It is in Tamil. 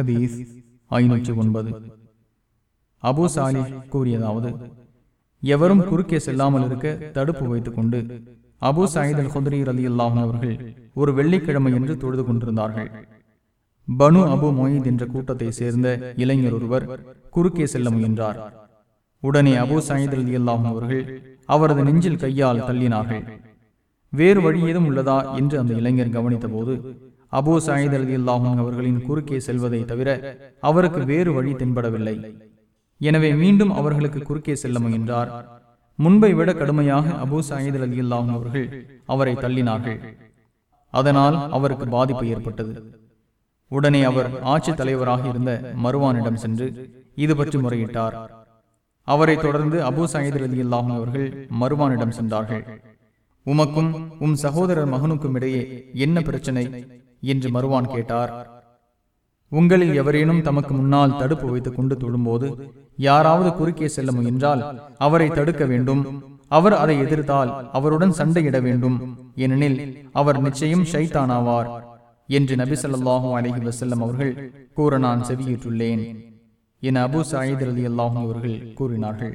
ஹதீஸ் ஐநூற்றி ஒன்பது. அபு சாலி கூறியதாவது எவரும் குறுக்கே செல்லாமல் இருக்க தடுப்பு வைத்துக் கொண்டு அபு சாயித் அல் குதிரி அலி அல்லாஹன் அவர்கள் ஒரு வெள்ளிக்கிழமை என்று தொழுது கொண்டிருந்தார்கள். பனு அபு மொயீத் என்ற கூட்டத்தை சேர்ந்த இளைஞர் ஒருவர் குறுக்கே செல்ல முயன்றார். உடனே அபு சாயித் அலி அல்லாஹன் அவர்கள் அவரது நெஞ்சில் கையால் தள்ளினார்கள். வேறு வழி ஏதும் உள்ளதா? என்று அந்த இளைஞர் கவனித்த போது அபு சாயித் அலி அல்லாஹும் அவர்களின் குறுக்கே செல்வதை தவிர அவருக்கு வேறு வழி தென்படவில்லை. எனவே மீண்டும் அவர்களுக்கு குறுக்கே செல்ல முயன்றார். முன்பை விட கடுமையாக அபு சாயித் அலி அல்லாஹும் அவர்கள் அவரை தள்ளினார்கள். அதனால் அவருக்கு பாதிப்பு ஏற்பட்டது. உடனே அவர் ஆட்சி தலைவராக இருந்த மருவானிடம் சென்று இது பற்றி முறையிட்டார். அவரை தொடர்ந்து அபு சாயித் அலி அல்லாஹும் அவர்கள் மருவானிடம் சென்றார்கள். உமக்கும் உம் சகோதரர் மகனுக்கும் இடையே என்ன பிரச்சனை? என்று மருவான் கேட்டார். உங்களில் எவரேனும் தமக்கு முன்னால் தடுப்பு வைத்துக் கொண்டு தொழும்போது யாராவது குறுக்கே செல்ல முயன்றால் அவரை தடுக்க வேண்டும். அவர் அதை எதிர்த்தால் அவருடன் சண்டையிட வேண்டும். ஏனெனில் அவர் நிச்சயம் ஷைத்தானாவார் என்று நபி ஸல்லல்லாஹு அலைஹி வஸல்லம் அவர்கள் கூற நான் செவியுற்றுள்ளேன் என அபு சாயித் ரலி அல்லாஹும் அவர்கள் கூறினார்கள்.